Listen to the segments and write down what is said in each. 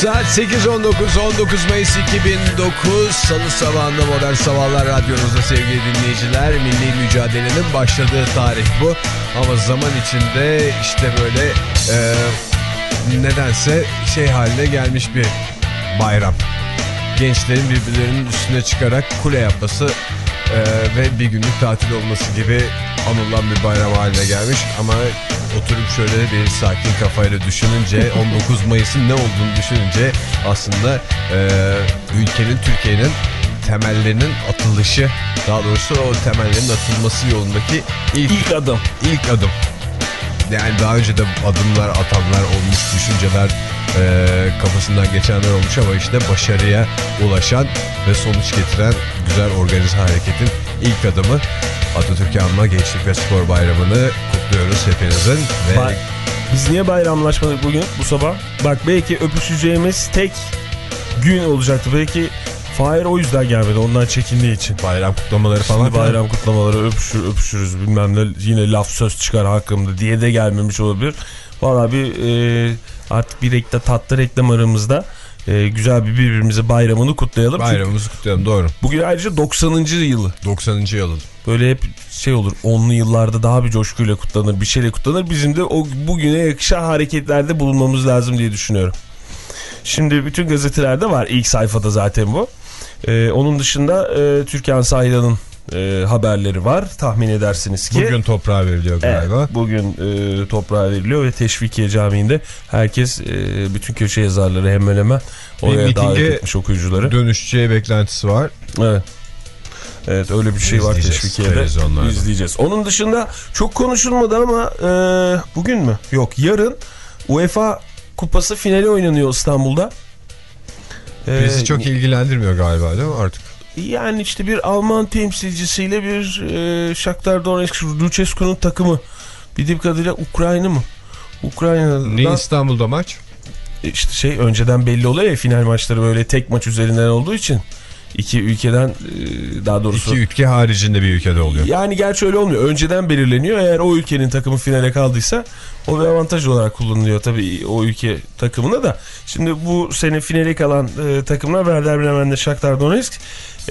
Saat 8.19 19 Mayıs 2009 Salı sabahında Modern Sabahlar Radyonuzda sevgili dinleyiciler Milli mücadelenin başladığı tarih bu. Ama zaman içinde işte böyle e, nedense şey haline gelmiş bir bayram. Gençlerin birbirlerinin üstüne çıkarak kule yapması e, ve bir günlük tatil olması gibi anılan bir bayram haline gelmiş Ama oturup şöyle bir sakin kafayla düşününce 19 Mayıs'ın ne olduğunu düşününce aslında e, ülkenin Türkiye'nin temellerinin atılışı daha doğrusu o temellerin atılması yolundaki ilk, İlk adım. ilk adım. Yani daha önce de adımlar atanlar olmuş, düşünceler e, kafasından geçenler olmuş ama işte başarıya ulaşan ve sonuç getiren güzel organize hareketin ilk adımı Atatürk'ü anma Gençlik ve Spor Bayramı'nı kutluyoruz hepinizin. Ve Bak, biz niye bayramlaşmadık bugün bu sabah? Bak belki öpüşeceğimiz tek gün olacaktı. Belki Fahir o yüzden gelmedi. Ondan çekindiği için. bayram kutlamaları falan. Şimdi bayram kutlamaları öpüşür, öpüşürüz bilmem ne yine laf söz çıkar hakkımda diye de gelmemiş olabilir. Valla bir e, artık bir reklam, tatlı reklam aramızda e, güzel bir birbirimize bayramını kutlayalım. Çünkü Bayramımızı kutlayalım doğru. bugün ayrıca 90. yılı. 90. yıl. Böyle hep şey olur 10'lu yıllarda daha bir coşkuyla kutlanır bir şeyle kutlanır. Bizim de o bugüne yakışan hareketlerde bulunmamız lazım diye düşünüyorum. Şimdi bütün gazetelerde var ilk sayfada zaten bu. Ee, onun dışında e, Türkan Saylan'ın e, haberleri var tahmin edersiniz ki. Bugün toprağa veriliyor Evet, galiba. bugün e, toprağa veriliyor ve Teşvikiye Camii'nde herkes e, bütün köşe yazarları hemen hemen oraya davet mitinge etmiş okuyucuları. Dönüşeceği beklentisi var. Evet. Evet öyle bir şey var Teşvikiye'de. İzleyeceğiz. Onun dışında çok konuşulmadı ama e, bugün mü? Yok yarın UEFA kupası finali oynanıyor İstanbul'da. E, Bizi çok ilgilendirmiyor galiba değil mi artık? Yani işte bir Alman temsilcisiyle bir e, Shakhtar Donetsk Lucescu'nun takımı. Bildiğim kadarıyla Ukrayna mı? Ukrayna'da Ne İstanbul'da maç? işte şey önceden belli oluyor ya final maçları böyle tek maç üzerinden olduğu için iki ülkeden e, daha doğrusu İki ülke haricinde bir ülkede oluyor. yani gerçi öyle olmuyor. Önceden belirleniyor. Eğer o ülkenin takımı finale kaldıysa o bir avantaj olarak kullanılıyor tabii o ülke takımına da. Şimdi bu sene finale kalan e, takımlar Werder Bremen'de Shakhtar Donetsk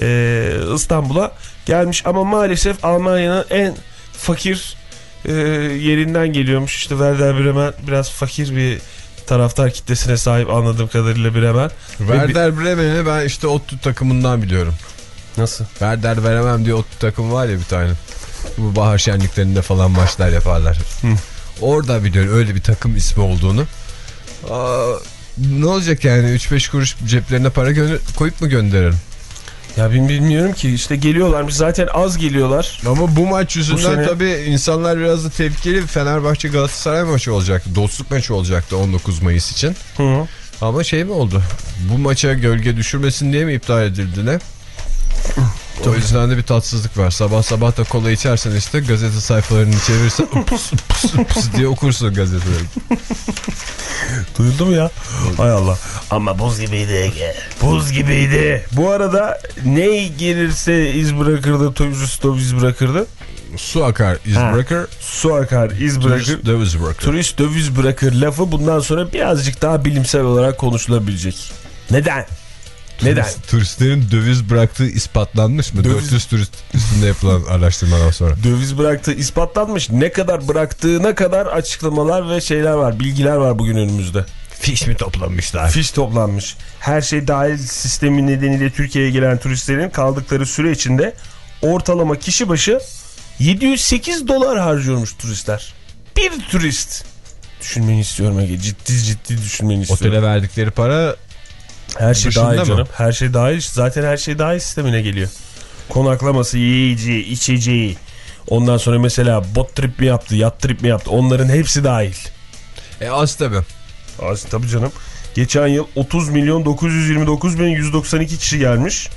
e, İstanbul'a gelmiş ama maalesef Almanya'nın en fakir e, yerinden geliyormuş. İşte Werder Bremen biraz fakir bir taraftar kitlesine sahip anladığım kadarıyla Bremen. Werder Bremen'i ben işte ODTÜ takımından biliyorum. Nasıl? Werder veremem diye ODTÜ takımı var ya bir tane. Bu bahar şenliklerinde falan maçlar yaparlar. Orada biliyorum öyle bir takım ismi olduğunu. Aa, ne olacak yani 3-5 kuruş ceplerine para koyup mu gönderelim? Ya ben bilmiyorum ki işte geliyorlarmış zaten az geliyorlar. Ama bu maç yüzünden sene- tabii insanlar biraz da tepkili. Fenerbahçe Galatasaray maçı olacaktı. Dostluk maçı olacaktı 19 Mayıs için. Hı. Ama şey mi oldu? Bu maça gölge düşürmesin diye mi iptal edildi ne? O yüzden de bir tatsızlık var. Sabah sabah da kola içersen işte gazete sayfalarını çevirirsen ups, ups, ups diye okursun gazeteleri. Duydum ya. Hay Allah. Ama buz gibiydi Ege. Buz gibiydi. Bu arada ne gelirse iz bırakırdı, turist döviz bırakırdı. Su akar iz Ha. bırakır, Su akar, iz bırakır. turist döviz bırakır. Turist döviz bırakır lafı bundan sonra birazcık daha bilimsel olarak konuşulabilecek. Neden? Neden? Turist- Turistlerin döviz bıraktığı ispatlanmış mı? Döviz- 400 turist üstünde yapılan araştırmadan sonra. Döviz bıraktığı ispatlanmış. Ne kadar bıraktığına kadar açıklamalar ve şeyler var, bilgiler var bugün önümüzde. Fiş mi toplamışlar? Fiş toplanmış. Her şey dahil sistemi nedeniyle Türkiye'ye gelen turistlerin kaldıkları süre içinde ortalama kişi başı 708 dolar harcıyormuş turistler. Bir turist. Düşünmeni istiyorum Ege. Ciddi ciddi düşünmeni istiyorum. Otele verdikleri para her şey dışında dahil mı? canım. Her şey dahil. Zaten her şey dahil sistemine geliyor. Konaklaması, yiyeceği, içeceği. Ondan sonra mesela bot trip mi yaptı, yat trip mi yaptı onların hepsi dahil. E az tabii. Az tabii canım. Geçen yıl 30 milyon 929 bin 192 kişi gelmiş.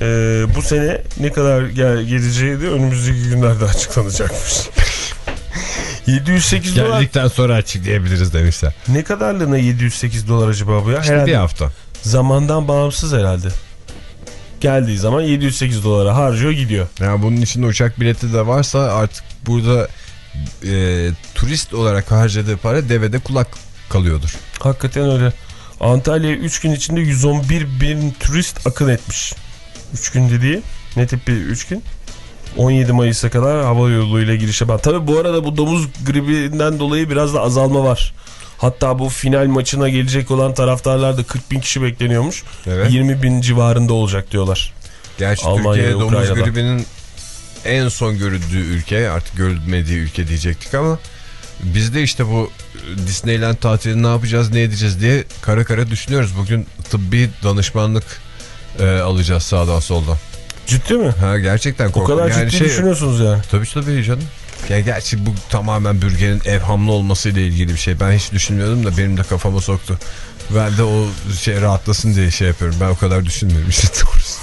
Ee, bu sene ne kadar gel geleceği de önümüzdeki günlerde açıklanacakmış. 708 dolar. Geldikten sonra açıklayabiliriz demişler. Ne kadarlığına 708 dolar acaba bu ya? İşte herhalde bir hafta. Zamandan bağımsız herhalde. Geldiği zaman 708 dolara harcıyor gidiyor. Yani bunun içinde uçak bileti de varsa artık burada e, turist olarak harcadığı para devede kulak kalıyordur. Hakikaten öyle. Antalya'ya 3 gün içinde 111 bin turist akın etmiş. 3 gün dediği ne tip bir 3 gün? 17 Mayıs'a kadar hava yoluyla girişe ben. Tabi bu arada bu domuz gribinden dolayı biraz da azalma var. Hatta bu final maçına gelecek olan taraftarlar da 40 bin kişi bekleniyormuş. Evet. 20 bin civarında olacak diyorlar. Gerçi Almanya Türkiye domuz gribinin en son görüldüğü ülke artık görülmediği ülke diyecektik ama biz de işte bu Disneyland tatilini ne yapacağız ne edeceğiz diye kara kara düşünüyoruz. Bugün tıbbi danışmanlık e, alacağız sağdan soldan. Ciddi mi? Ha gerçekten O korkunç. kadar Yani ciddi şey- düşünüyorsunuz yani. Tabii tabii canım. Ya gerçi bu tamamen bürgenin evhamlı olmasıyla ilgili bir şey. Ben hiç düşünmüyordum da benim de kafama soktu. Ben de o şey rahatlasın diye şey yapıyorum. Ben o kadar düşünmüyorum işte doğrusu.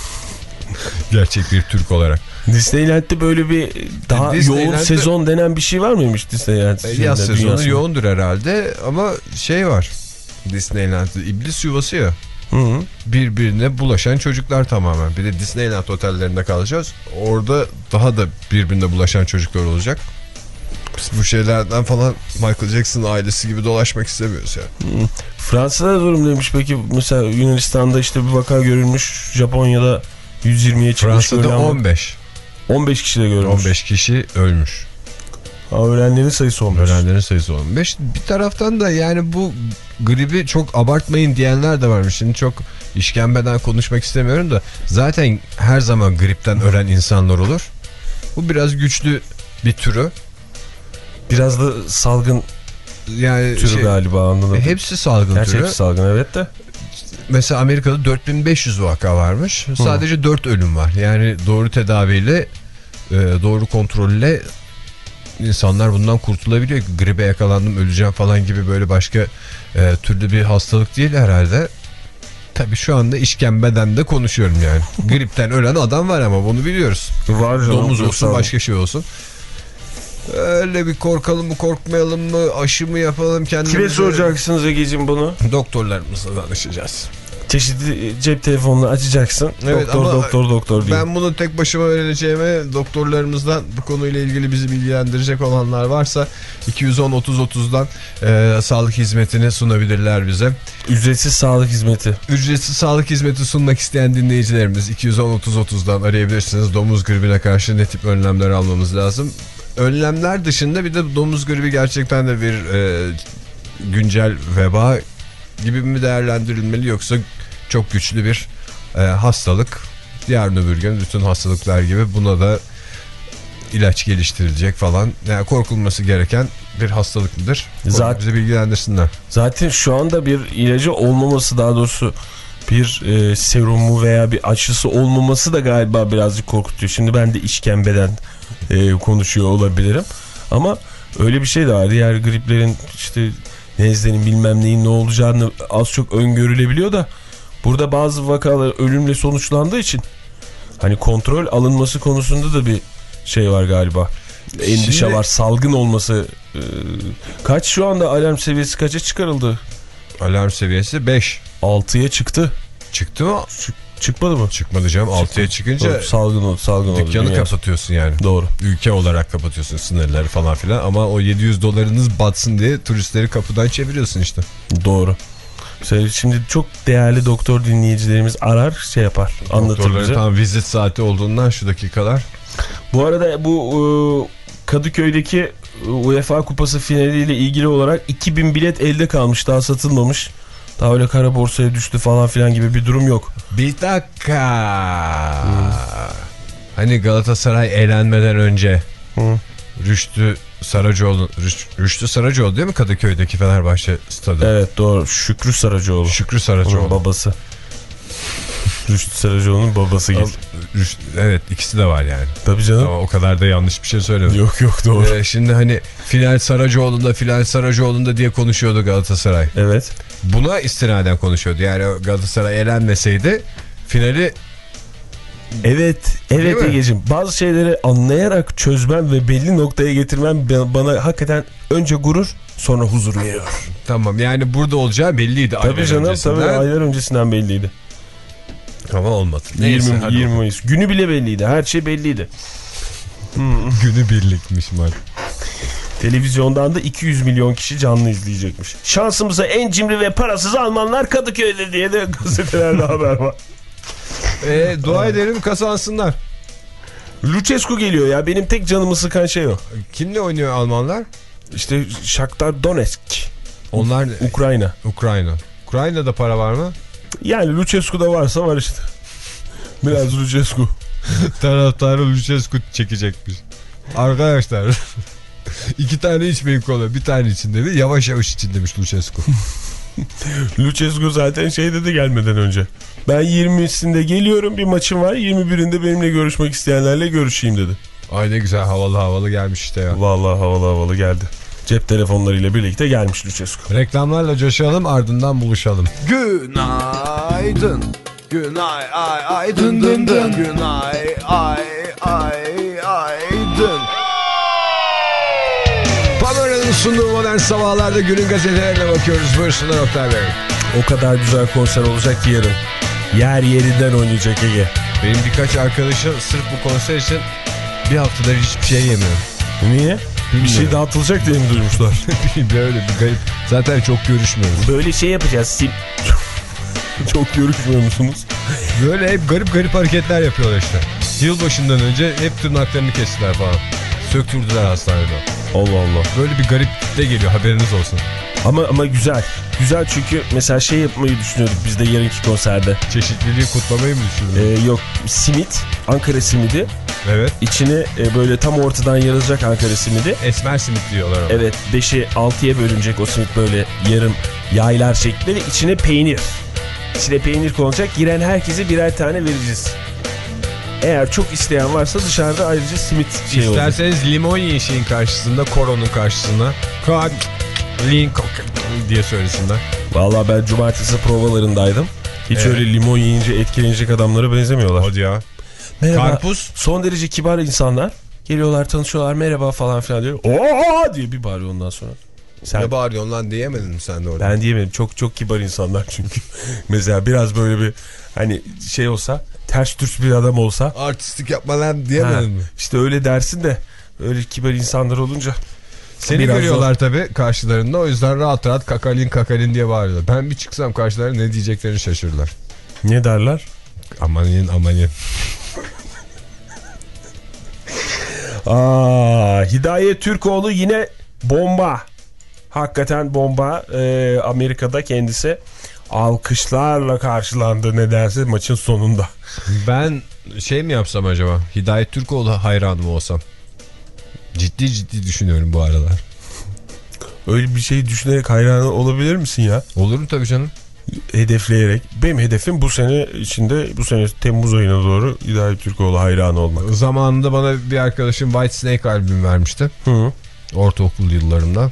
Gerçek bir Türk olarak. Disneyland'de böyle bir daha E, yoğun Disneyland'de- sezon denen bir şey var mıymış Disneyland? E, şeyinde, Yaz sezonu dünyasında? yoğundur herhalde ama şey var. Disneyland'de iblis yuvası ya. Hı -hı. Birbirine bulaşan çocuklar tamamen. Bir de Disneyland otellerinde kalacağız. Orada daha da birbirine bulaşan çocuklar olacak. Biz bu şeylerden falan Michael Jackson ailesi gibi dolaşmak istemiyoruz yani. Fransa'da durum demiş peki mesela Yunanistan'da işte bir vaka görülmüş Japonya'da 120'ye çıkmış Fransa'da görülen var. 15. 15 kişi de görülmüş 15 kişi ölmüş. Ölenlerin sayısı 15 Ölenlerin sayısı 15. Bir taraftan da yani bu gribi çok abartmayın diyenler de varmış. Şimdi çok işkembeden konuşmak istemiyorum da zaten her zaman gripten ölen insanlar olur. Bu biraz güçlü bir türü. biraz da salgın Yani türü şey, galiba anladım hepsi salgın Gerçi türü. hepsi salgın evet de Mesela Amerika'da 4500 vaka varmış. Sadece 4 ölüm var. Yani doğru tedaviyle, e, doğru kontrolle insanlar bundan kurtulabiliyor. Gribe yakalandım öleceğim falan gibi böyle başka e, türlü bir hastalık değil herhalde. Tabii şu anda işkembeden de konuşuyorum yani. Gripten ölen adam var ama bunu biliyoruz. var canım, Domuz olsun başka şey olsun. Öyle bir korkalım mı korkmayalım mı aşı mı yapalım kendimize. Kime soracaksınız Ege'cim bunu? Doktorlarımızla danışacağız. Çeşitli cep telefonunu açacaksın. Evet, doktor doktor doktor diye. Ben bunu tek başıma öğreneceğime doktorlarımızdan bu konuyla ilgili bizi bilgilendirecek olanlar varsa 210-30-30'dan e, sağlık hizmetini sunabilirler bize. Ücretsiz sağlık hizmeti. Ücretsiz sağlık hizmeti sunmak isteyen dinleyicilerimiz 210-30-30'dan arayabilirsiniz. Domuz gribine karşı ne tip önlemler almamız lazım? Önlemler dışında bir de domuz gribi gerçekten de bir e, güncel veba gibi mi değerlendirilmeli yoksa çok güçlü bir e, hastalık. Yarın öbür gün bütün hastalıklar gibi buna da ilaç geliştirilecek falan. Yani korkulması gereken bir hastalık mıdır? Zaten- Bize bilgilendirsinler. Zaten şu anda bir ilacı olmaması daha doğrusu bir e, serumu veya bir aşısı olmaması da galiba birazcık korkutuyor. Şimdi ben de işkembeden e, konuşuyor olabilirim. Ama öyle bir şey de var. Diğer griplerin işte nezlenin bilmem neyin ne olacağını az çok öngörülebiliyor da burada bazı vakalar ölümle sonuçlandığı için hani kontrol alınması konusunda da bir şey var galiba. Endişe Şimdi- var. Salgın olması. e, kaç şu anda alarm seviyesi kaça çıkarıldı? Alarm seviyesi 5. 6'ya çıktı. Çıktı mı? Çıkmadı mı? Çıkmadı canım. 6'ya çıkınca Doğru, salgın oldu. Salgın oldu. dükkanı kapatıyorsun yani. Doğru. Ülke olarak kapatıyorsun sınırları falan filan ama o 700 dolarınız batsın diye turistleri kapıdan çeviriyorsun işte. Doğru. Şimdi çok değerli doktor dinleyicilerimiz arar şey yapar anlatır Doktorların bize. tam vizit saati olduğundan şu dakikalar. Bu arada bu e, Kadıköy'deki e, UEFA Kupası finaliyle ilgili olarak 2000 bilet elde kalmış daha satılmamış. Daha öyle kara borsaya düştü falan filan gibi bir durum yok. Bir dakika. Hani Galatasaray eğlenmeden önce Hı. Rüştü Saracoğlu, Rüş- Rüştü Saracoğlu değil mi Kadıköy'deki Fenerbahçe stadı? Evet doğru Şükrü Saracoğlu. Şükrü Onun Saracoğlu. babası. Rüştü Saracoğlu'nun babası gibi. Evet ikisi de var yani. Tabii canım. Ama o kadar da yanlış bir şey söylemedim. Yok yok doğru. Ee, şimdi hani final Saracoğlu'nda final Saracoğlu'nda diye konuşuyordu Galatasaray. Evet. Buna istinaden konuşuyordu. Yani Galatasaray elenmeseydi finali Evet, evet? Ege'cim. Bazı şeyleri anlayarak çözmem ve belli noktaya getirmem ba- bana hakikaten önce gurur sonra huzur veriyor. tamam yani burada olacağı belliydi. Tabii canım öncesinden. tabii aylar öncesinden belliydi. Ama olmadı. 20, hadi 20 bakalım. Mayıs. Günü bile belliydi. Her şey belliydi. Günü birlikmiş mal. Televizyondan da 200 milyon kişi canlı izleyecekmiş. Şansımıza en cimri ve parasız Almanlar Kadıköy'de diye de gazetelerde haber var. Ee, dua edelim kazansınlar. Lucescu geliyor ya. Benim tek canımı sıkan şey o. Kimle oynuyor Almanlar? İşte Shakhtar Donetsk. Onlar Ukrayna. Ukrayna. Ukrayna'da para var mı? Yani Lucescu'da varsa var işte. Biraz Lucescu. Taraftarı Lucescu çekecekmiş. Arkadaşlar iki tane içmeyin kola bir tane için dedi. Yavaş yavaş için demiş Lucescu. Lucescu zaten şey dedi gelmeden önce. Ben 20'sinde geliyorum bir maçım var 21'inde benimle görüşmek isteyenlerle görüşeyim dedi. Ay ne güzel havalı havalı gelmiş işte ya. Vallahi havalı havalı geldi. Cep telefonlarıyla birlikte gelmiş Lucescu. Reklamlarla coşalım ardından buluşalım. Günaydın. Günay ay ay dın dın dın. Günay ay ay ay dın. Sunduğu modern sabahlarda günün gazetelerine bakıyoruz. Buyursunlar Oktay Bey. O kadar güzel konser olacak ki yarın. Yer yerinden oynayacak Ege. Benim birkaç arkadaşım sırf bu konser için bir haftadır hiçbir şey yemiyor. Niye? Bir şey dağıtılacak diye mi duymuşlar? Böyle bir garip. Zaten çok görüşmüyoruz. Böyle şey yapacağız. Sim... Çok görüşmüyor musunuz? Böyle hep garip garip hareketler yapıyorlar işte. Yılbaşından önce hep tırnaklarını kestiler falan. Söktürdüler hastanede. Allah Allah. Böyle bir garip de geliyor haberiniz olsun. Ama ama güzel. Güzel çünkü mesela şey yapmayı düşünüyorduk biz de yarınki konserde. Çeşitliliği kutlamayı mı düşünüyorsun? Ee, yok simit, Ankara simidi. evet. İçine e, böyle tam ortadan yarılacak Ankara simidi. Esmer simit diyorlar ona. Evet 5'i 6'ya bölünecek o simit böyle yarım yaylar şeklinde. İçine peynir. İçine peynir konacak. Giren herkese birer tane vereceğiz. Eğer çok isteyen varsa dışarıda ayrıca simit şey olacak. İsterseniz limon yiyin şeyin karşısında, koronun karşısında. Kalk, lin, diye söylesinler. Valla ben cumartesi provalarındaydım. Hiç Evet. öyle limon yiyince etkilenecek adamlara benzemiyorlar. Hadi ya. Merhaba. Karpuz. Son derece kibar insanlar. Geliyorlar tanışıyorlar merhaba falan filan diyor. Oo diye bir bağırıyor ondan sonra. Sen, Ne bağırıyorsun lan diyemedin mi sen de orada? ben diyemedim çok çok kibar insanlar çünkü. Mesela biraz böyle bir hani şey olsa ters düz bir adam olsa. Artistik yapma lan ha, diyemedin mi? işte öyle dersin de öyle kibar insanlar olunca. Seni Biraz görüyorlar tabii karşılarında o yüzden rahat rahat kakalin kakalin diye bağırıyorlar. Ben bir çıksam karşılarına ne diyeceklerini şaşırırlar. Ne derler? Amanin amanin. Aa, Hidayet Türkoğlu yine bomba. Hakikaten bomba. Ee, Amerika'da kendisi alkışlarla karşılandı nedense maçın sonunda. Ben şey mi yapsam acaba? Hidayet Türkoğlu hayranı mı olsam? Ciddi ciddi düşünüyorum bu aralar. Öyle bir şey düşünerek hayran olabilir misin ya? Olur mu tabii canım? Hedefleyerek. Benim hedefim bu sene içinde bu sene Temmuz ayına doğru Hidayet Türkoğlu hayranı olmak. Zamanında bana bir arkadaşım White Snake albüm vermişti. Hı. Ortaokul yıllarında.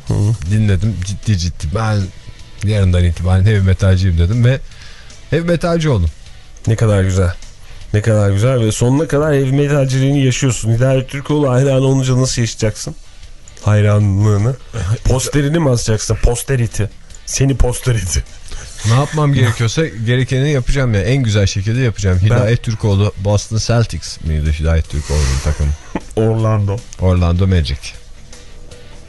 Dinledim ciddi ciddi. Ben yarından itibaren heavy metalciyim dedim ve heavy metalci oldum. Ne kadar güzel. Ne kadar güzel ve sonuna kadar heavy metalciliğini yaşıyorsun. Hidayet Türkoğlu hayran olunca nasıl yaşayacaksın? Hayranlığını. Posterini mi asacaksın? Posteriti. Seni posteriti. Ne yapmam gerekiyorsa gerekeni yapacağım ya. En güzel şekilde yapacağım. Hidayet Türkoğlu Boston Celtics miydi Hidayet Türkoğlu'nun takımı? Orlando. Orlando Magic.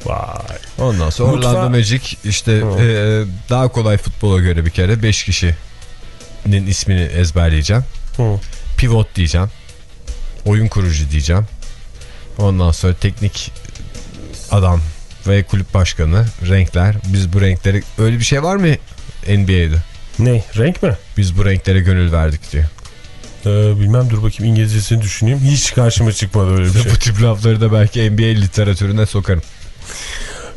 Vay. Ondan sonra Mutfağı- Orlando Magic işte Hı. e, daha kolay futbola göre bir kere 5 kişinin ismini ezberleyeceğim. Hı. Pivot diyeceğim. Oyun kurucu diyeceğim. Ondan sonra teknik adam ve kulüp başkanı, renkler. Biz bu renkleri öyle bir şey var mı NBA'de? Ne? Renk mi? Biz bu renklere gönül verdik diyor. Ee, bilmem dur bakayım İngilizcesini düşüneyim. Hiç karşıma çıkmadı öyle bir şey. Bu tip lafları da belki NBA literatürüne sokarım.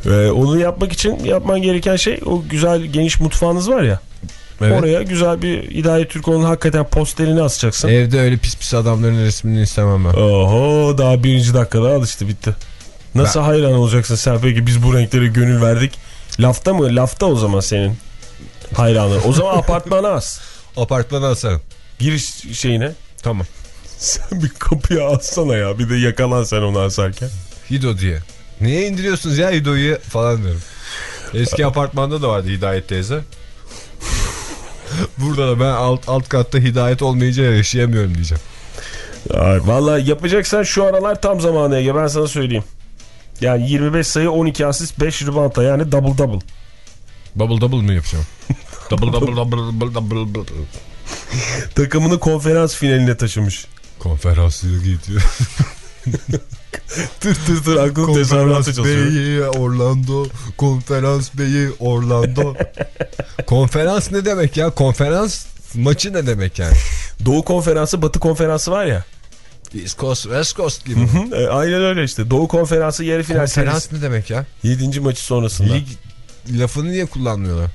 Ee, onu yapmak için yapman gereken şey o güzel geniş mutfağınız var ya. Evet. Oraya güzel bir Hidayet Türkoğlu'nun hakikaten posterini asacaksın. Evde öyle pis pis adamların resmini istemem ben. Oho daha birinci dakikada alıştı bitti. Nasıl hayran olacaksın sen peki biz bu renklere gönül verdik. Lafta mı? Lafta o zaman senin hayranın. O zaman apartmana as. Apartmana asarım. Giriş şeyine. Tamam. Sen bir kapıya assana ya. Bir de yakalan sen onu asarken. Hido diye. Niye indiriyorsunuz ya Hido'yu falan diyorum. Eski apartmanda da vardı Hidayet teyze. Burada da ben alt, alt katta hidayet olmayınca yaşayamıyorum diyeceğim. Ay, vallahi yapacaksan şu aralar tam zamanı Ege ben sana söyleyeyim. Yani 25 sayı 12 asist 5 ribanta yani double double. Double double mı yapacağım? double double double double double double. Takımını konferans finaline taşımış. Konferanslığı gidiyor. Tır tır tır aklın tezahüratı çalışıyor. Beyi Orlando. Konferans beyi Orlando. Konferans ne demek ya? Konferans maçı ne demek yani? Doğu konferansı batı konferansı var ya. East Coast, West Coast gibi. E, aynen öyle işte. Doğu konferansı yarı final Konferans serisi. ne demek ya? 7. maçı sonrasında. Lig, Lig lafını niye kullanmıyorlar?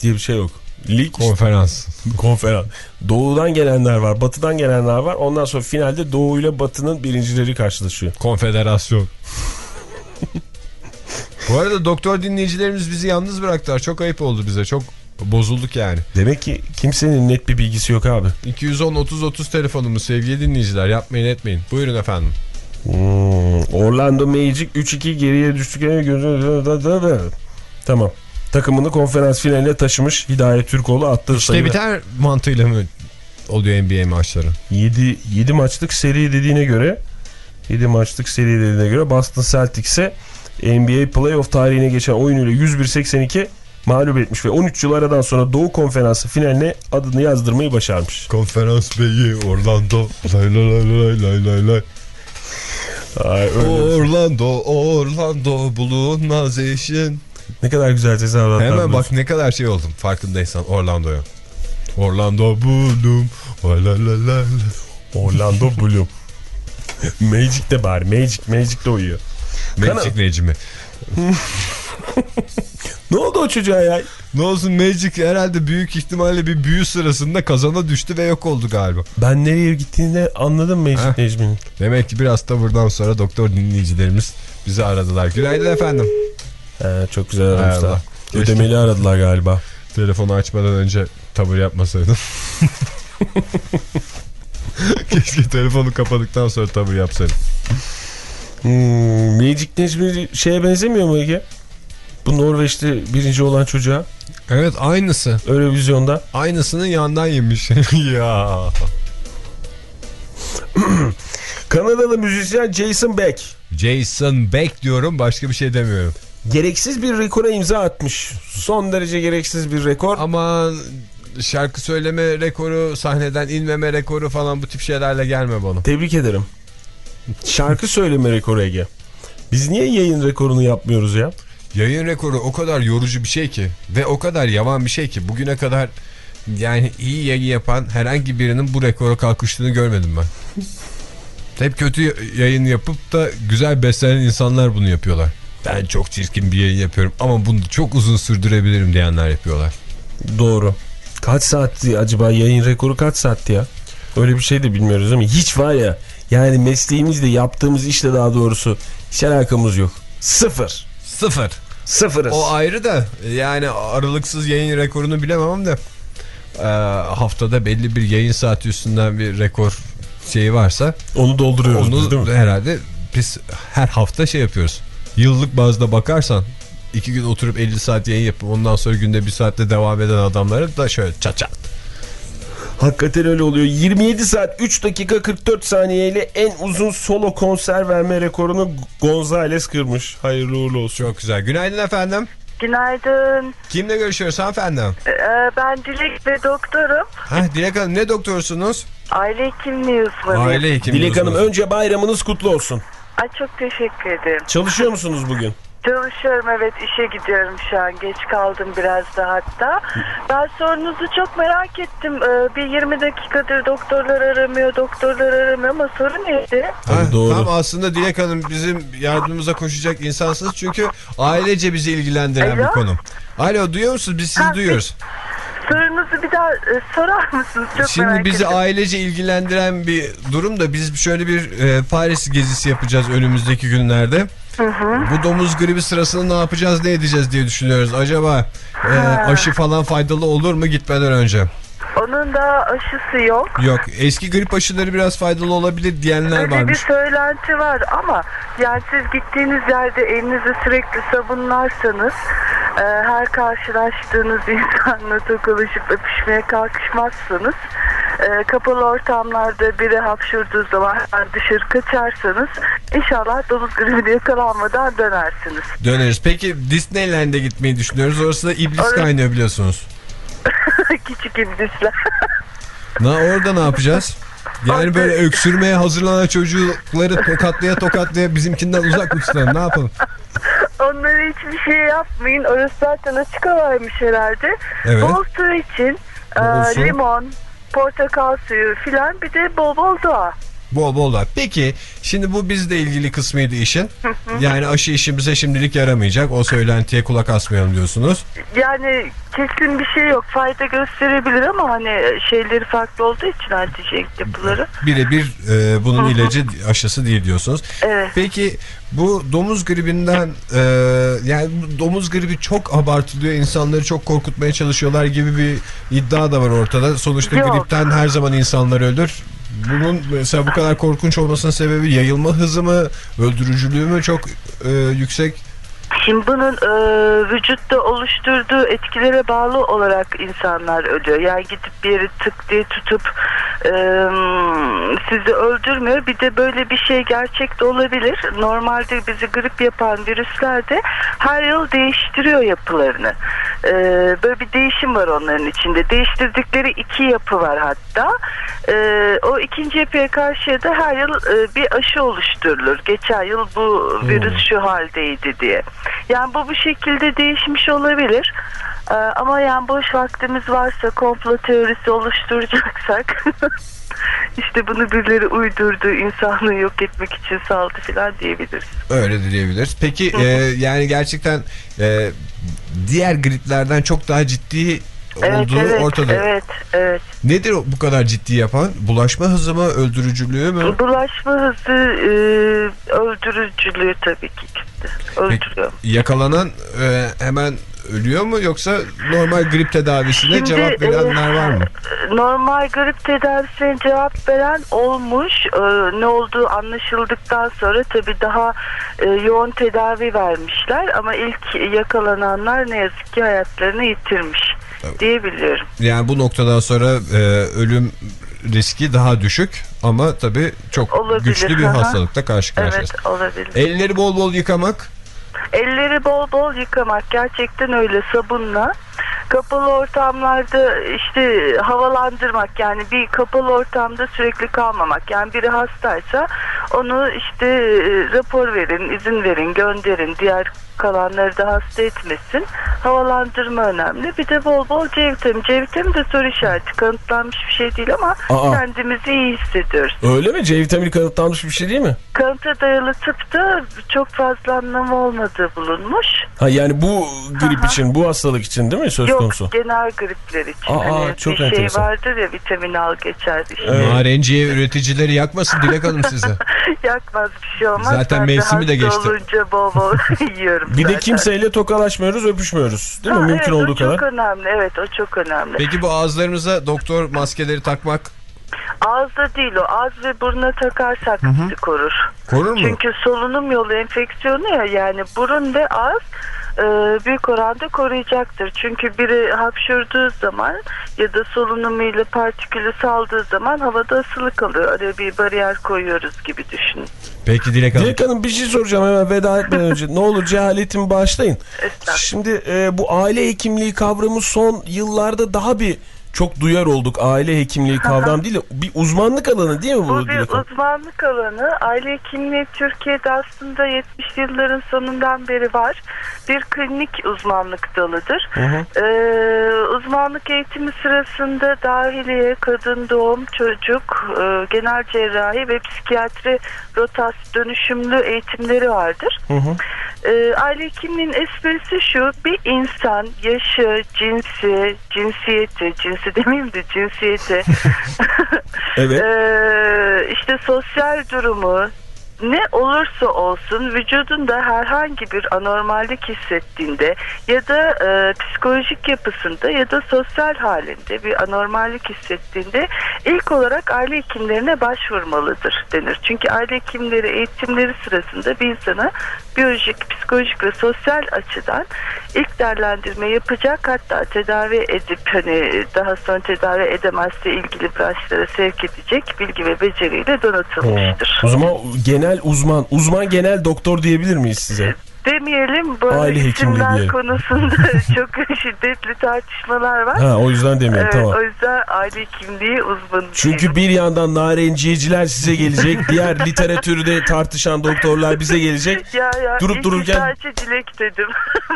diye bir şey yok. Lig Konferans. konferans. Doğudan gelenler var, batıdan gelenler var. Ondan sonra finalde Doğu ile batının birincileri karşılaşıyor. Konfederasyon. Bu arada doktor dinleyicilerimiz bizi yalnız bıraktılar. Çok ayıp oldu bize. Çok bozulduk yani. Demek ki kimsenin net bir bilgisi yok abi. 210-30-30 telefonumuz sevgili dinleyiciler. Yapmayın etmeyin. Buyurun efendim. Hmm, Orlando Magic 3-2 geriye gözü... Tamam. Takımını konferans finaline taşımış Hidayet Türkoğlu attığı İşte sayı. biter mantığıyla mı oluyor NBA maçları? 7, 7 maçlık seri dediğine göre 7 maçlık seri dediğine göre Boston Celtics'e NBA playoff tarihine geçen oyunuyla 101-82 mağlup etmiş ve 13 yıl aradan sonra Doğu Konferansı finaline adını yazdırmayı başarmış. Konferans beyi Orlando. Lay lay lay lay lay lay. Ay, öyle. Orlando, Orlando bulunmaz eşin. Ne kadar güzel tezahüratlar. Hemen bak ne kadar şey oldum farkındaysan Orlando'ya. Orlando Bloom. Lay. Orlando Bloom. Magic de bari. Magic, Magic de uyuyor. Magic Necmi. Ne oldu o çocuğa ya? Ne olsun Magic herhalde büyük ihtimalle bir büyü sırasında kazana düştü ve yok oldu galiba. Ben nereye gittiğini anladım Magic. Necmi'nin. Demek ki biraz da buradan sonra doktor dinleyicilerimiz bizi aradılar. Günaydın efendim. He, çok güzel aramışlar. Ödemeli aradılar galiba. Telefonu açmadan önce tavır yapmasaydım. Keşke telefonu kapadıktan sonra tavır yapsaydım. Hmm, Magic Necmi şeye benzemiyor mu Ege? Bu Norveç'te birinci olan çocuğa. Evet aynısı. Eurovizyonda. Aynısının yandan yemiş. ya. Kanadalı müzisyen Jason Beck. Jason Beck diyorum başka bir şey demiyorum. Gereksiz bir rekora imza atmış. Son derece gereksiz bir rekor. Ama şarkı söyleme rekoru, sahneden inmeme rekoru falan bu tip şeylerle gelme bana. Tebrik ederim. Şarkı söyleme rekoru Ege. Biz niye yayın rekorunu yapmıyoruz ya? Yayın rekoru o kadar yorucu bir şey ki ve o kadar yavan bir şey ki bugüne kadar yani iyi yayın yapan herhangi birinin bu rekora kalkıştığını görmedim ben. Hep kötü yayın yapıp da güzel beslenen insanlar bunu yapıyorlar. Ben çok çirkin bir yayın yapıyorum ama bunu çok uzun sürdürebilirim diyenler yapıyorlar. Doğru. Kaç saatti acaba yayın rekoru kaç saatti ya? Öyle bir şey de bilmiyoruz ama hiç var ya yani mesleğimizle yaptığımız işle daha doğrusu hiç alakamız yok. Sıfır. Sıfır. Sıfırız. O ayrı da yani aralıksız yayın rekorunu bilemem de e, haftada belli bir yayın saati üstünden bir rekor şeyi varsa Onu dolduruyoruz biz değil onu mi? herhalde biz her hafta şey yapıyoruz. Yıllık bazda bakarsan iki gün oturup 50 saat yayın yapıp ondan sonra günde bir saatte devam eden adamları da şöyle çat çat. Hakikaten öyle oluyor. 27 saat 3 dakika 44 saniyeyle en uzun solo konser verme rekorunu Gonzales kırmış. Hayırlı uğurlu olsun. Çok güzel. Günaydın efendim. Günaydın. Kimle görüşüyoruz hanımefendi? Ee, ben Dilek ve doktorum. Heh, Dilek Hanım ne doktorsunuz? Aile hekimliği uzmanıyım. Aile hekimi. Dilek Hanım önce bayramınız kutlu olsun. Ay çok teşekkür ederim. Çalışıyor musunuz bugün? Çalışıyorum evet işe gidiyorum şu an. Geç kaldım biraz da hatta. Ben sorunuzu çok merak ettim. Ee, bir 20 dakikadır doktorlar aramıyor, doktorlar aramıyor ama soru neydi? Tabii, doğru. Tam aslında Dilek Hanım bizim yardımımıza koşacak insansınız çünkü ailece bizi ilgilendiren Alo? bir konu. Alo duyuyor musunuz? Biz sizi Ha, duyuyoruz. sorunuzu bir daha e, sorar mısınız? Çok Şimdi merak bizi ettim. ailece ilgilendiren bir durum da biz şöyle bir e, Paris gezisi yapacağız önümüzdeki günlerde. Bu domuz gribi sırasında ne yapacağız ne edeceğiz diye düşünüyoruz. Acaba e, aşı falan faydalı olur mu gitmeden önce? Onun da aşısı yok. Yok eski grip aşıları biraz faydalı olabilir diyenler Öyle bir varmış. söylenti var ama yani siz gittiğiniz yerde elinizi sürekli sabunlarsanız e, her karşılaştığınız insanla tokalaşıp öpüşmeye kalkışmazsanız e, kapalı ortamlarda biri hapşurduğu zaman dışarı kaçarsanız inşallah domuz gribine yakalanmadan dönersiniz. Döneriz. Peki Disneyland'e gitmeyi düşünüyoruz. Orası da iblis Orası- kaynıyor biliyorsunuz. Küçük iblisler. Na, orada ne yapacağız? Yani böyle öksürmeye hazırlanan çocukları tokatlaya tokatlaya bizimkinden uzak tutalım? Ne yapalım? Onlara hiçbir şey yapmayın. Orası zaten açık havaymış herhalde. Evet. Bol su için e, limon, portakal suyu filan bir de bol bol dua. Bol bol var. Peki şimdi bu bizle ilgili kısmıydı işin. Yani aşı işimize şimdilik yaramayacak. O söylentiye kulak asmayalım diyorsunuz. Yani kesin bir şey yok. Fayda gösterebilir ama hani şeyleri farklı olduğu için antijen yapıları. Birebir e, bunun ilacı aşısı değil diyorsunuz. Evet. Peki bu domuz gribinden e, yani domuz gribi çok abartılıyor. insanları çok korkutmaya çalışıyorlar gibi bir iddia da var ortada. Sonuçta Yok. gripten her zaman insanlar ölür. Bunun mesela bu kadar korkunç olmasının sebebi yayılma hızı mı, öldürücülüğü mü çok e, yüksek? Şimdi bunun e, vücutta oluşturduğu etkilere bağlı olarak insanlar ölüyor. Yani gidip bir yeri tık diye tutup e, sizi öldürmüyor. Bir de böyle bir şey gerçekte olabilir. Normalde bizi grip yapan virüsler de her yıl değiştiriyor yapılarını. E, böyle bir değişim var onların içinde. Değiştirdikleri iki yapı var hatta. E, o ikinci yapıya karşı da her yıl e, bir aşı oluşturulur. Geçen yıl bu virüs şu haldeydi diye. Yani bu bu şekilde değişmiş olabilir. Ee, ama yani boş vaktimiz varsa komplo teorisi oluşturacaksak işte bunu birileri uydurdu insanlığı yok etmek için saldı falan diyebiliriz. Öyle de diyebiliriz. Peki e, yani gerçekten e, diğer griplerden çok daha ciddi Evet olduğu evet ortada. evet evet. Nedir bu kadar ciddi yapan? Bulaşma hızı mı, öldürücülüğü mü? Bulaşma hızı e, öldürücülüğü tabii ki. Öldürüyor. Yakalanan e, hemen ölüyor mu yoksa normal grip tedavisine Şimdi, cevap verenler e, var mı? Normal grip tedavisine cevap veren olmuş. Ee, ne olduğu anlaşıldıktan sonra tabii daha e, yoğun tedavi vermişler. Ama ilk yakalananlar ne yazık ki hayatlarını yitirmiş diyebiliyorum. Yani bu noktadan sonra e, ölüm riski daha düşük ama tabii çok Olabilir, güçlü bir aha. hastalıkta karşı karşıyayız. Evet olabilir. Elleri bol bol yıkamak. Elleri bol bol yıkamak gerçekten öyle sabunla. Kapalı ortamlarda işte havalandırmak yani bir kapalı ortamda sürekli kalmamak. Yani biri hastaysa onu işte e, rapor verin, izin verin, gönderin. Diğer kalanları da hasta etmesin. Havalandırma önemli. Bir de bol bol C vitamini. C vitamini de soru işareti. Kanıtlanmış bir şey değil ama Aa. kendimizi iyi hissediyoruz. Öyle mi? C vitamini kanıtlanmış bir şey değil mi? Kanıta dayalı tıpta çok fazla anlamı olmadığı bulunmuş. Ha yani bu grip Aha. için, bu hastalık için değil mi söz Yok konusu? genel gripler için. Aa, hani çok bir şey enteresan. vardır ya vitamin al geçer işte. Evet. Narenciye üreticileri yakmasın Dilek Hanım size. Yakmaz bir şey olmaz. Zaten Ben mevsimi de geçti. olunca bol bol yiyorum Bir de zaten. kimseyle tokalaşmıyoruz, öpüşmüyoruz. Değil mi? Ha, Mümkün evet, olduğu o kadar. çok önemli. Evet o çok önemli. Peki bu ağızlarımıza doktor maskeleri takmak Ağızda değil o. Ağız ve buruna takarsak bizi korur. korur mu? Çünkü solunum yolu enfeksiyonu ya yani burun ve ağız e, büyük oranda koruyacaktır. Çünkü biri hapşurduğu zaman ya da solunumuyla partikülü saldığı zaman havada asılı kalıyor. Araya bir bariyer koyuyoruz gibi düşünün. Peki Dilek Hanım. Dilek Hanım bir şey soracağım hemen veda etmeden önce. Ne olur cehaletimi bağışlayın. Estağfurullah. Şimdi e, bu aile hekimliği kavramı son yıllarda daha bir çok duyar olduk. Aile hekimliği kavram değil de bir uzmanlık alanı değil mi bu? Bu bir Dilek uzmanlık alanı. Aile hekimliği Türkiye'de aslında 70 yılların sonundan beri var. Bir klinik uzmanlık dalıdır. Hı hı. Ee, uzmanlık eğitimi sırasında dahiliye, kadın doğum, çocuk, e, genel cerrahi ve psikiyatri rotas dönüşümlü eğitimleri vardır. Hı hı. E, aile hekimliğinin esprisi şu bir insan yaşı, cinsi, cinsiyeti, cinsi demeyeyim de cinsiyeti Evet. e, işte sosyal durumu ne olursa olsun vücudunda herhangi bir anormallik hissettiğinde ya da e, psikolojik yapısında ya da sosyal halinde bir anormallik hissettiğinde ilk olarak aile hekimlerine başvurmalıdır denir. Çünkü aile hekimleri eğitimleri sırasında bir insana biyolojik, psikolojik ve sosyal açıdan ilk değerlendirme yapacak hatta tedavi edip hani daha sonra tedavi edemezse ilgili branşlara sevk edecek bilgi ve beceriyle donatılmıştır. O zaman genel uzman, uzman genel doktor diyebilir miyiz size? Demeyelim böyle Aile isimler konusunda çok şiddetli tartışmalar var. Ha o yüzden demeyelim Evet, tamam. O yüzden aile hekimliği uzmanı Çünkü diyelim. bir yandan narenciyeciler size gelecek, diğer literatürde tartışan doktorlar bize gelecek. ya, ya, durup dururken- sadece dilek dedim.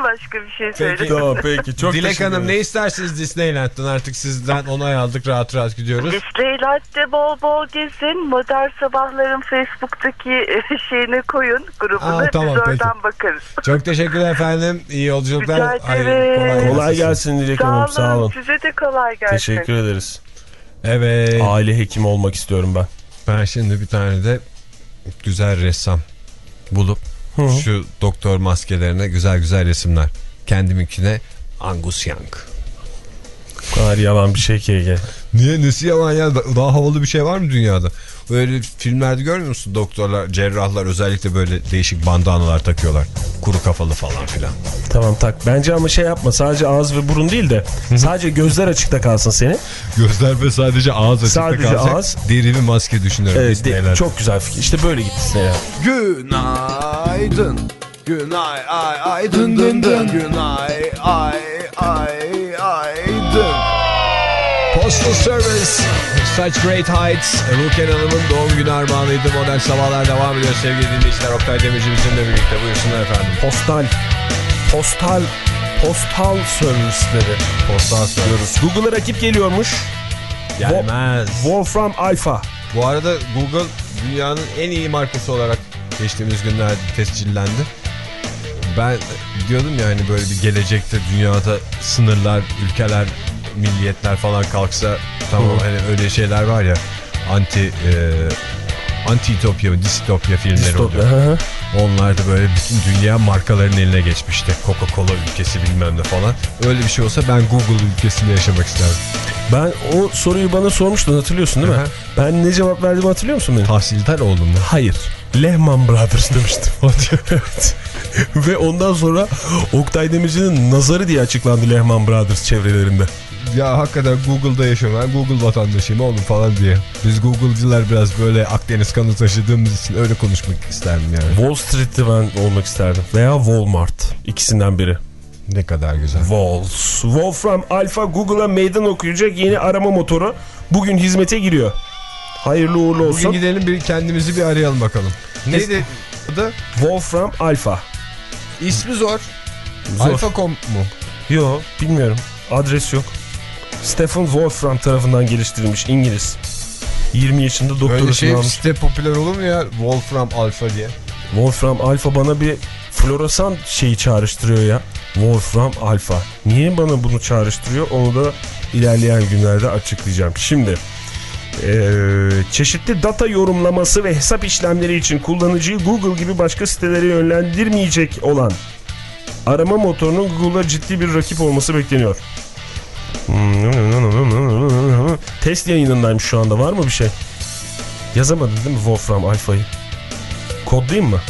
Başka bir şey söyledim. Tamam peki çok Dilek Hanım ne istersiniz Disneyland'dan artık sizden onay aldık rahat rahat gidiyoruz. Disneyland'de bol bol gezin. Modern Sabahların Facebook'taki e, şeyine koyun grubuna. Aa, tamam, Biz peki. oradan bakarız. Çok teşekkürler efendim. İyi yolculuklar. Hayır, ederim. Kolay gelsin Dilek Sağ Hanım olun. sağ olun. Size de kolay gelsin. Teşekkür ederiz. Evet. Aile hekimi olmak istiyorum ben. Ben şimdi bir tane de güzel ressam bulup Hı. şu doktor maskelerine güzel güzel resimler. Kendiminkine Angus Young. Kadar yalan bir şey ki Ege. Niye nesi yalan ya? Da- Daha havalı bir şey var mı dünyada? Böyle filmlerde görmüyor musun doktorlar, cerrahlar özellikle böyle değişik bandanalar takıyorlar. Kuru kafalı falan filan. Tamam tak. Bence ama şey yapma. Sadece ağız ve burun değil de sadece gözler açıkta kalsın senin. Gözler ve sadece ağız açıkta Sadece kalacak. ağız. Deri bir maske düşünüyorum. Evet, de- çok güzel fikir. İşte böyle git Disney'e. Günaydın. Günay ay ay dın dın dın. Günay ay ay ay. Postal Service Such Great Heights Ruken Hanım'ın doğum günü armağanıydı. Modern Sabahlar devam ediyor sevgili dinleyiciler. Oktay Demirci bizimle birlikte. Buyursunlar efendim. Postal. Postal. Postal servisleri. Postal Service. Google'a rakip geliyormuş. Gelmez. Wolfram Alpha. Bu arada Google dünyanın en iyi markası olarak geçtiğimiz günlerde tescillendi. Ben diyordum ya hani böyle bir gelecekte dünyada sınırlar, ülkeler, milliyetler falan kalksa tamam hani öyle şeyler var ya anti e, anti-ütopya mı distopya filmleri Distopya, oluyor. hı. Onlar da böyle bütün dünya markaların eline geçmişti. Coca-Cola ülkesi bilmem ne falan. Öyle bir şey olsa ben Google ülkesinde yaşamak isterdim. Ben o soruyu bana sormuştun hatırlıyorsun değil mi? Hı hı. Ben ne cevap verdiğimi hatırlıyor musun benim? Tahsildar oldum mu? Hayır. Lehman Brothers demiştim. evet. Ve ondan sonra Oktay Demirci'nin nazarı diye açıklandı Lehman Brothers çevrelerinde. Ya hakikaten Google'da yaşıyorum ben Google vatandaşıyım oğlum falan diye. Biz Google'cılar biraz böyle Akdeniz kanı taşıdığımız için öyle konuşmak isterdim yani. Wall Street'te ben olmak isterdim. Veya Walmart. İkisinden biri. Ne kadar güzel. Walls. Wolfram Alpha Google'a meydan okuyacak yeni arama motoru bugün hizmete giriyor. Hayırlı uğurlu olsun. Bugün gidelim bir kendimizi bir arayalım bakalım. Neydi adı? Wolfram Alpha. İsmi zor. Zor. Alfa.com mu? Yo bilmiyorum. Adres yok. Stephen Wolfram tarafından geliştirilmiş İngiliz. 20 yaşında Öyle doktorasını şey almış. site popüler olur mu ya? Wolfram Alpha diye. Wolfram Alpha bana bir floresan şeyi çağrıştırıyor ya. Wolfram Alpha. Niye bana bunu çağrıştırıyor onu da ilerleyen günlerde açıklayacağım. Şimdi eee, çeşitli data yorumlaması ve hesap işlemleri için kullanıcıyı Google gibi başka sitelere yönlendirmeyecek olan arama motorunun Google'a ciddi bir rakip olması bekleniyor. Test yayınındaymış şu anda var mı bir şey? Yazamadın değil mi Wolfram Alpha'yı? Kodlayayım mı?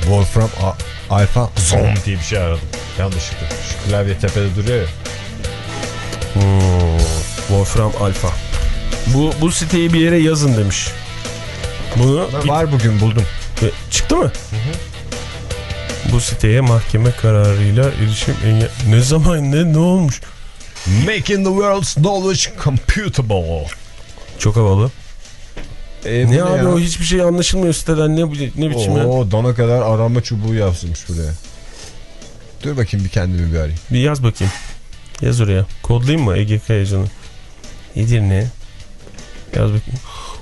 Wolfram A- Alpha Zom diye bir şey aradım. Yanlışlıkla. Şu klavye tepede duruyor ya. Hmm, Wolfram Alpha. Bu, bu siteyi bir yere yazın demiş. Bunu Ben var bugün buldum. Ve- çıktı mı? Bu siteye mahkeme kararıyla erişim engel... Ne zaman ne ne olmuş? Making the world's knowledge computable. Çok havalı. E, bu ne abi ya? o hiçbir şey anlaşılmıyor siteden ne, ne biçim ya? Oo, dona kadar arama çubuğu yazmış buraya. Dur bakayım bir kendimi bir arayayım. Bir yaz bakayım. Yaz oraya. Kodlayayım mı Ege Kayacan'ı? Nedir ne? Yaz bakayım.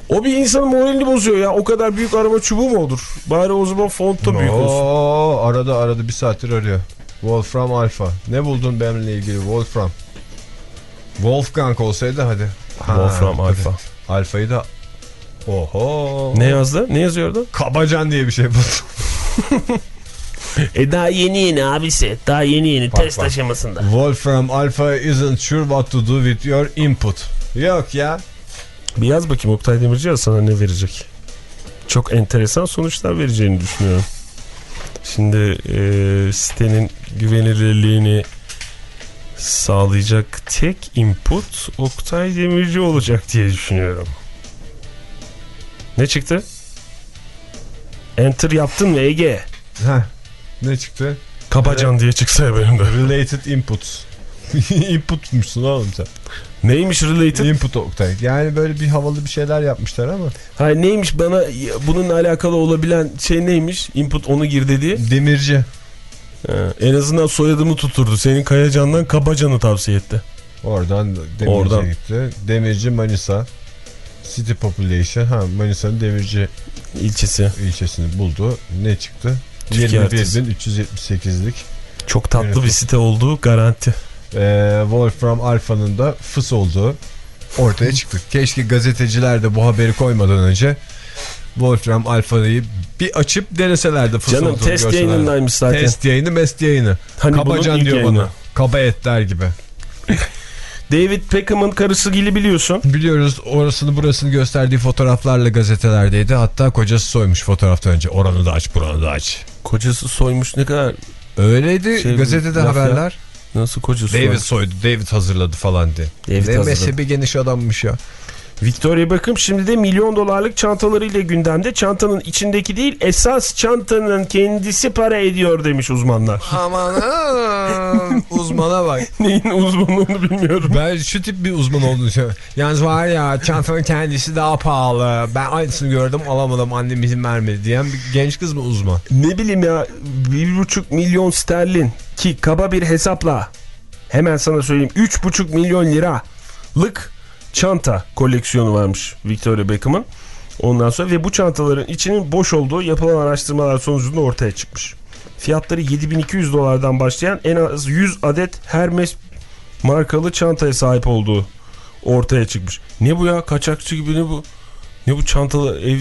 O bir insanın moralini bozuyor ya. O kadar büyük arama çubuğu mu olur? Bari o zaman fontta büyük olsun. Oo, arada arada bir saattir arıyor. Wolfram Alpha. Ne buldun benimle ilgili Wolfram? Wolfgang olsaydı hadi. Wolfram tabii. Alpha. Alfa'yı da Oho. Ne yazdı? Ne yazıyordu? Kabacan diye bir şey buldum. E daha yeni yeni abisi. Daha yeni yeni test bak. aşamasında. Wolfram Alpha isn't sure what to do with your input. Yok ya. Bir yaz bakayım Oktay Demirci ya sana ne verecek? Çok enteresan sonuçlar vereceğini düşünüyorum. Şimdi e, sitenin güvenilirliğini sağlayacak tek input Oktay Demirci olacak diye düşünüyorum. Ne çıktı? Enter yaptın mı Ege? Heh. Ne çıktı? Kabacan diye çıksa ya benim de. Related inputs. Inputmuşsun oğlum sen. Neymiş related? Input Oktay. Yani böyle bir havalı bir şeyler yapmışlar ama. Hayır neymiş bana bununla alakalı olabilen şey neymiş? Input onu gir dediği. Demirci. Ha, en azından soyadımı tuturdu. Senin Kayacan'dan Kabacan'ı tavsiye etti. Oradan Demirci Oradan. gitti. Demirci Manisa. City Population. Ha Manisa'nın Demirci ilçesi. ilçesini buldu. Ne çıktı? Türkiye haritası. 21.378'lik. Çok tatlı Evet. bir site olduğu garanti. Ee, Wolfram Alpha'nın da fıs olduğu ortaya çıktı. Keşke gazeteciler de bu haberi koymadan önce Wolfram Alpha'yı bir açıp deneselerdi Canım test görselerdi. yayınındaymış zaten. Test yayını mest yayını. Hani Kabacan diyor yayını. bana. Kaba etler gibi. David Beckham'ın karısı Gil'i biliyorsun. Biliyoruz orasını burasını gösterdiği fotoğraflarla gazetelerdeydi. Hatta kocası soymuş fotoğraftan önce. Oranı da aç buranı da aç. Kocası soymuş ne kadar Öyleydi Şey, gazetede laf ya. haberler. nasıl kocası David soydu. David hazırladı falan diye. David ne hazırladı. mezhebi geniş adammış ya. Victoria Beckham şimdi de milyon dolarlık çantalarıyla gündemde. Çantanın içindeki değil esas çantanın kendisi para ediyor demiş uzmanlar. Aman uzmana bak. Neyin uzmanlığını bilmiyorum. Ben şu tip bir uzman olduğunu düşünüyorum. Yalnız var ya çantanın kendisi daha pahalı. Ben aynısını gördüm alamadım annem izin vermedi diyen bir genç kız mı uzman? Ne bileyim ya bir buçuk milyon sterlin ki kaba bir hesapla hemen sana söyleyeyim üç buçuk milyon liralık çanta koleksiyonu varmış Victoria Beckham'ın. Ondan sonra ve bu çantaların içinin boş olduğu yapılan araştırmalar sonucunda ortaya çıkmış. Fiyatları 7200 dolardan başlayan en az 100 adet Hermes markalı çantaya sahip olduğu ortaya çıkmış. Ne bu ya kaçakçı gibi ne bu? Ne bu çantalı ev,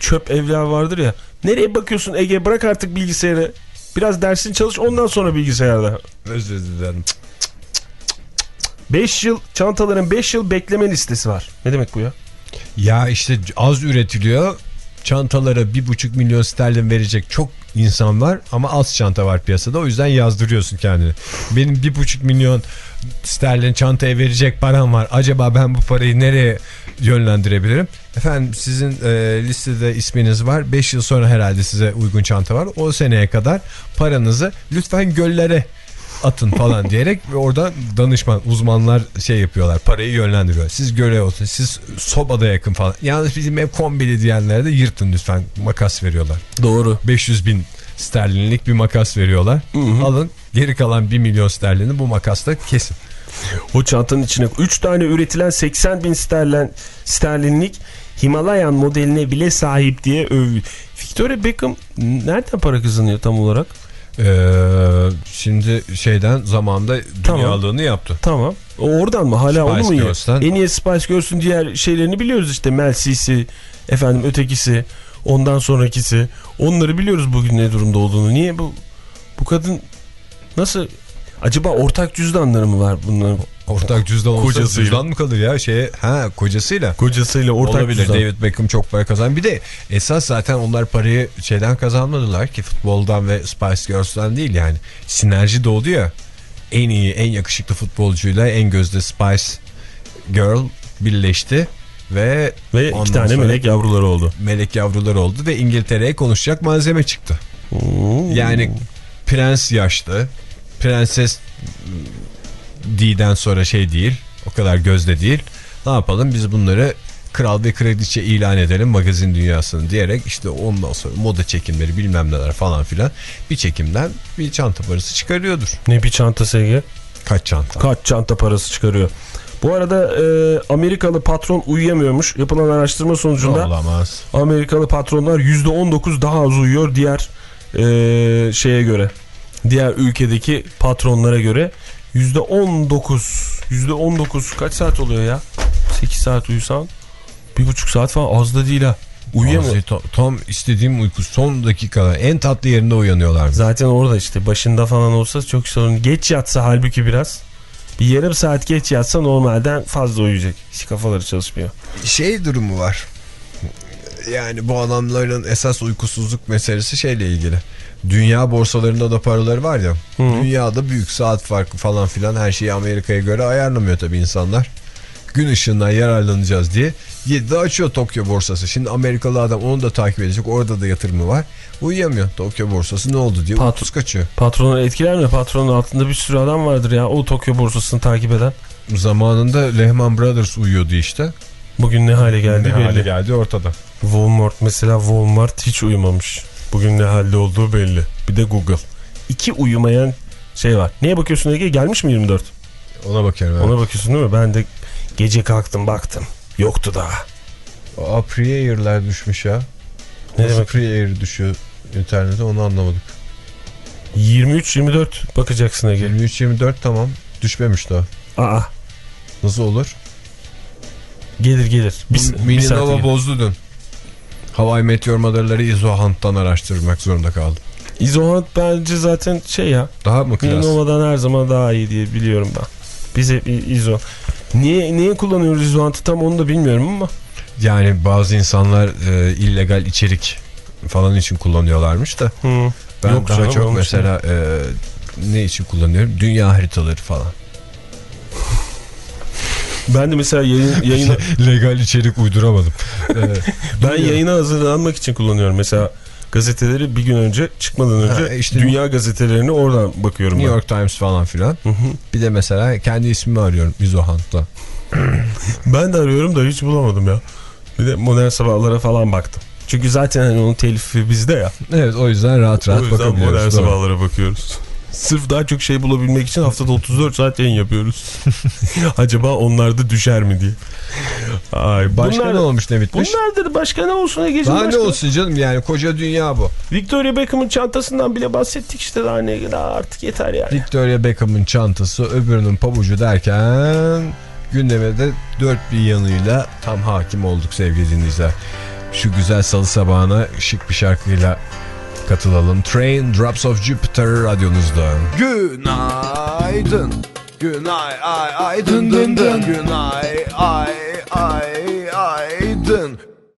çöp evler vardır ya. Nereye bakıyorsun Ege bırak artık bilgisayarı. Biraz dersin çalış ondan sonra bilgisayarda. Özür dilerim. 5 yıl çantaların 5 yıl bekleme listesi var. Ne demek bu ya? Ya işte az üretiliyor. Çantalara bir buçuk milyon sterlin verecek çok insan var ama az çanta var piyasada. O yüzden yazdırıyorsun kendini. Benim bir buçuk milyon sterlin çantaya verecek param var. Acaba ben bu parayı nereye yönlendirebilirim? Efendim sizin e, listede isminiz var. 5 yıl sonra herhalde size uygun çanta var. O seneye kadar paranızı lütfen göllere atın falan diyerek ve oradan danışman uzmanlar şey yapıyorlar parayı yönlendiriyor. Siz görev olsun siz sobada yakın falan. Yalnız bizim ev kombili diyenlere de yırtın lütfen makas veriyorlar. Doğru. 500 bin sterlinlik bir makas veriyorlar. Alın geri kalan 1 milyon sterlini bu makasla kesin. O çantanın içine 3 tane üretilen 80 bin sterlin, sterlinlik Himalayan modeline bile sahip diye övüyor. Victoria Beckham nereden para kazanıyor tam olarak? Ee, şimdi şeyden zamanda Tamam. dünyalığını yaptı. Tamam. Oradan mı? Hala Spice onu mu yiyor? En iyi Spice Girls'ün diğer şeylerini biliyoruz işte. Mel C'si, efendim ötekisi, ondan sonrakisi. Onları biliyoruz bugün ne durumda olduğunu. Niye bu bu kadın nasıl acaba ortak cüzdanları mı var bunların? Ortak cüzdan olsa Kocasıyla. cüzdan mı kalır ya şeye ha kocasıyla. Kocasıyla ortak Olabilir. cüzdan. David Beckham çok para kazan. Bir de esas zaten onlar parayı şeyden kazanmadılar ki futboldan ve Spice Girls'dan değil yani. Sinerji doğdu ya. En iyi, en yakışıklı futbolcuyla en gözde Spice Girl birleşti ve Ve iki tane melek yavruları oldu. melek yavruları oldu ve İngiltere'ye konuşacak malzeme çıktı. Yani prens yaşlı, prenses D'den sonra şey değil, o kadar gözde değil. Ne yapalım biz bunları kral ve kraliçe ilan edelim magazin dünyasını diyerek işte ondan sonra moda çekimleri bilmem neler falan filan bir çekimden bir çanta parası çıkarıyordur. Ne bir çanta sevgi? Kaç çanta? Kaç çanta parası çıkarıyor. Bu arada e, Amerikalı patron uyuyamıyormuş. Yapılan araştırma sonucunda Olamaz. Amerikalı patronlar %19 daha az uyuyor diğer e, şeye göre. Diğer ülkedeki patronlara göre %19 %19 kaç saat oluyor ya? 8 saat uyusan bir buçuk saat falan az da değil ha. Uyuyamıyor. Tam, tam istediğim uyku son dakikada en tatlı yerinde uyanıyorlar. Zaten orada işte başında falan olsa çok sorun. Geç yatsa halbuki biraz. Bir yarım saat geç yatsa normalden fazla uyuyacak. Hiç kafaları çalışmıyor. Şey durumu var. Yani bu adamların esas uykusuzluk meselesi şeyle ilgili. Dünya borsalarında da paraları var ya. Dünyada büyük saat farkı falan filan her şeyi Amerika'ya göre ayarlamıyor tabii insanlar. Gün ışığından yararlanacağız diye 7'de açıyor Tokyo borsası. Şimdi Amerikalı adam onu da takip edecek. Orada da yatırımı var. Uyuyamıyor. Tokyo borsası ne oldu diye. Pat- Patus kaçıyor. Patronu etkiler mi? Patronun altında bir sürü adam vardır ya. O Tokyo borsasını takip eden. Zamanında Lehman Brothers uyuyordu işte. Bugün ne hale geldi Ne belli. hale geldi ortada. Walmart mesela Walmart hiç uyumamış. Bugün ne halde olduğu belli. Bir de Google. İki uyumayan şey var. Neye bakıyorsun Ege? Gelmiş mi 24? Ona bakıyorum. Ona bakıyorsun değil mi? Ben de gece kalktım baktım. Yoktu daha. Aa pre-air'ler düşmüş ya. Ne Nasıl demek? pre-air düşüyor internete onu anlamadık. 23-24 bakacaksın Ege. 23-24 tamam düşmemiş daha. Aa Nasıl olur? gelir gelir. Bir, bir Mini saate Nova gelir. bozdu dün. Hawaii Meteor modelleri Izohunt'tan araştırmak zorunda kaldım. İzohant bence zaten şey ya. Daha mı klas? Nova'dan her zaman daha iyi diye biliyorum ben. Biz hep İzo. Niye, niye kullanıyoruz İzohant'ı tam onu da bilmiyorum ama. Yani bazı insanlar e, illegal içerik falan için kullanıyorlarmış da. Hı. Ben Yok daha canım, çok mesela e, ne için kullanıyorum? Dünya haritaları falan. Ben de mesela yayın, yayına, Legal içerik uyduramadım. Evet. ben yayına hazırlanmak için kullanıyorum. Mesela gazeteleri bir gün önce çıkmadan önce Ha, işte- dünya gazetelerini oradan bakıyorum New ben. York Times falan filan. Hı hı. Bir de mesela kendi ismimi arıyorum Izohunt'la. Ben de arıyorum da hiç bulamadım ya. Bir de modern sabahlara falan baktım. Çünkü zaten hani onun telifi bizde ya. Evet o yüzden rahat rahat o yüzden modern bakabiliyoruz. Doğru. sabahlara bakıyoruz. Sırf daha çok şey bulabilmek için haftada 34 saat yayın yapıyoruz. Acaba onlar da düşer mi diye. Ay, Başka bunlar, ne olmuş ne bitmiş? Bunlardır başka ne olsun Ege'cim Daha ne başka? olsun canım yani koca dünya bu. Victoria Beckham'ın çantasından bile bahsettik işte daha ne daha artık yeter yani. Victoria Beckham'ın çantası öbürünün pabucu derken gündeme de dört bir yanıyla tam hakim olduk sevgili dinleyiciler. Şu güzel salı sabahına şık bir şarkıyla katılalım. Train Drops of Jupiter radyonuzda. Günaydın. Günay ay ay dın dın dın. Günay ay ay ay.